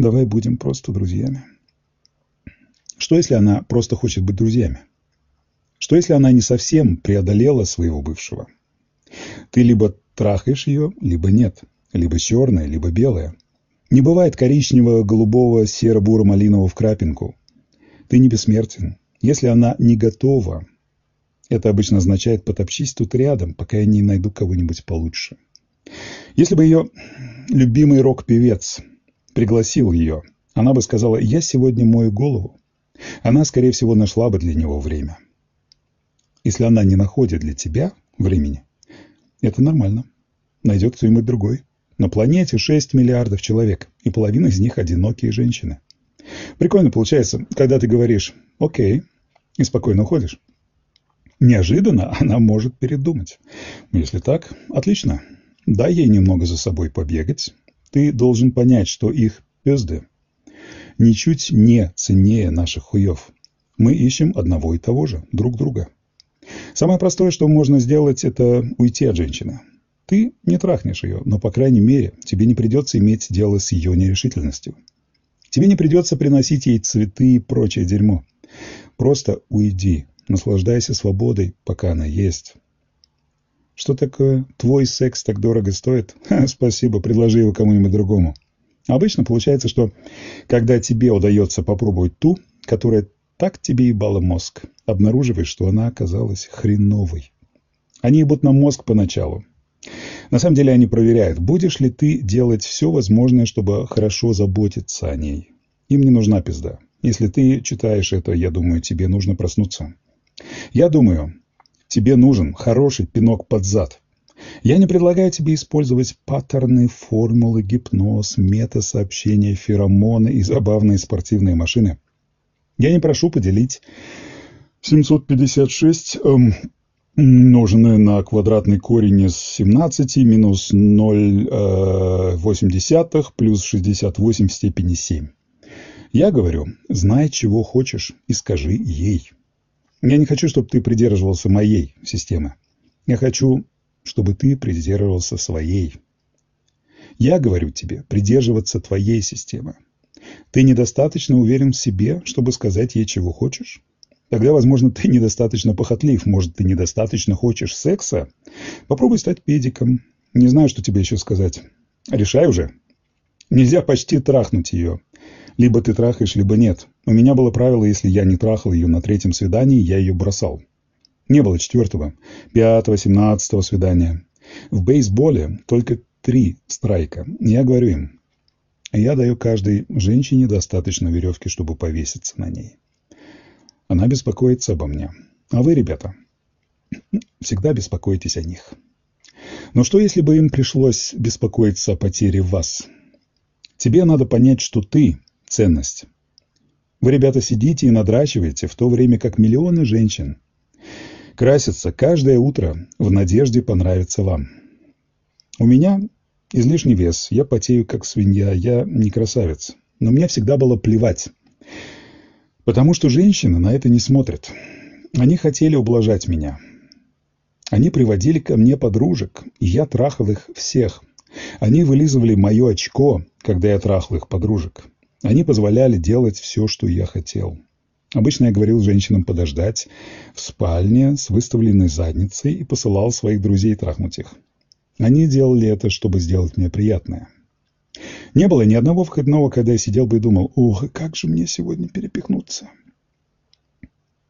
давай будем просто друзьями. Что, если она просто хочет быть друзьями? Что, если она не совсем преодолела своего бывшего? Ты либо трахаешь ее, либо нет. Либо черное, либо белое. Не бывает коричневого, голубого, серо-буро-малинового в крапинку. Ты не бессмертен. Если она не готова, это обычно означает потопчись тут рядом, пока я не найду кого-нибудь получше. Если бы ее любимый рок-певец пригласил ее, она бы сказала «Я сегодня мою голову». Она, скорее всего, нашла бы для него время. Если она не находит для тебя времени, это нормально. Найдет кто-нибудь другой. На планете 6 миллиардов человек, и половина из них одинокие женщины. Прикольно получается, когда ты говоришь «Окей», и спокойно уходишь. Неожиданно она может передумать. Если так, отлично. Дай ей немного за собой побегать. Ты должен понять, что их пезды ничуть не ценнее наших хуев. Мы ищем одного и того же, друг друга. Самое простое, что можно сделать, это уйти от женщины. Ты не трахнешь ее, но, по крайней мере, тебе не придется иметь дело с ее нерешительностью. Тебе не придется приносить ей цветы и прочее дерьмо. Просто уйди, наслаждайся свободой, пока она есть. Что такое? Твой секс так дорого стоит? Ха, спасибо, предложи его кому-нибудь другому. Обычно получается, что когда тебе удается попробовать ту, которая так тебе ебала мозг, обнаруживаешь, что она оказалась хреновой. Они ебут на мозг поначалу. На самом деле они проверяют, будешь ли ты делать все возможное, чтобы хорошо заботиться о ней. Им не нужна пизда. Если ты читаешь это, я думаю, тебе нужно проснуться. Я думаю, тебе нужен хороший пинок под зад. Я не предлагаю тебе использовать паттерны, формулы, гипноз, мета-сообщения, феромоны и забавные спортивные машины – я не прошу поделить 756 эм, умноженное на квадратный корень из 17 минус 0,8 э, плюс 68 в степени 7. Я говорю, знай, чего хочешь, и скажи ей. Я не хочу, чтобы ты придерживался моей системы. Я хочу, чтобы ты придерживался своей. Я говорю тебе придерживаться твоей системы. Ты недостаточно уверен в себе, чтобы сказать ей, чего хочешь? Тогда, возможно, ты недостаточно похотлив. Может, ты недостаточно хочешь секса? Попробуй стать педиком. Не знаю, что тебе еще сказать. Решай уже. Нельзя почти трахнуть ее. Либо ты трахаешь, либо нет. У меня было правило, если я не трахал ее на третьем свидании, я ее бросал. Не было четвертого, пятого, семнадцатого свидания. В бейсболе только три страйка. Я говорю им, я даю каждой женщине достаточно веревки, чтобы повеситься на ней. Она беспокоится обо мне. А вы, ребята, всегда беспокойтесь о них. Но что, если бы им пришлось беспокоиться о потере вас? Тебе надо понять, что ты – ценность. Вы, ребята, сидите и надрачиваете, в то время как миллионы женщин красятся каждое утро в надежде понравиться вам. У меня Излишний вес, я потею, как свинья, я не красавец. Но мне всегда было плевать. Потому что женщины на это не смотрят. Они хотели ублажать меня. Они приводили ко мне подружек, и я трахал их всех. Они вылизывали мое очко, когда я трахал их подружек. Они позволяли делать все, что я хотел. Обычно я говорил женщинам подождать в спальне с выставленной задницей и посылал своих друзей трахнуть их. Они делали это, чтобы сделать мне приятное. Не было ни одного входного, когда я сидел бы и думал, ух, как же мне сегодня перепихнуться.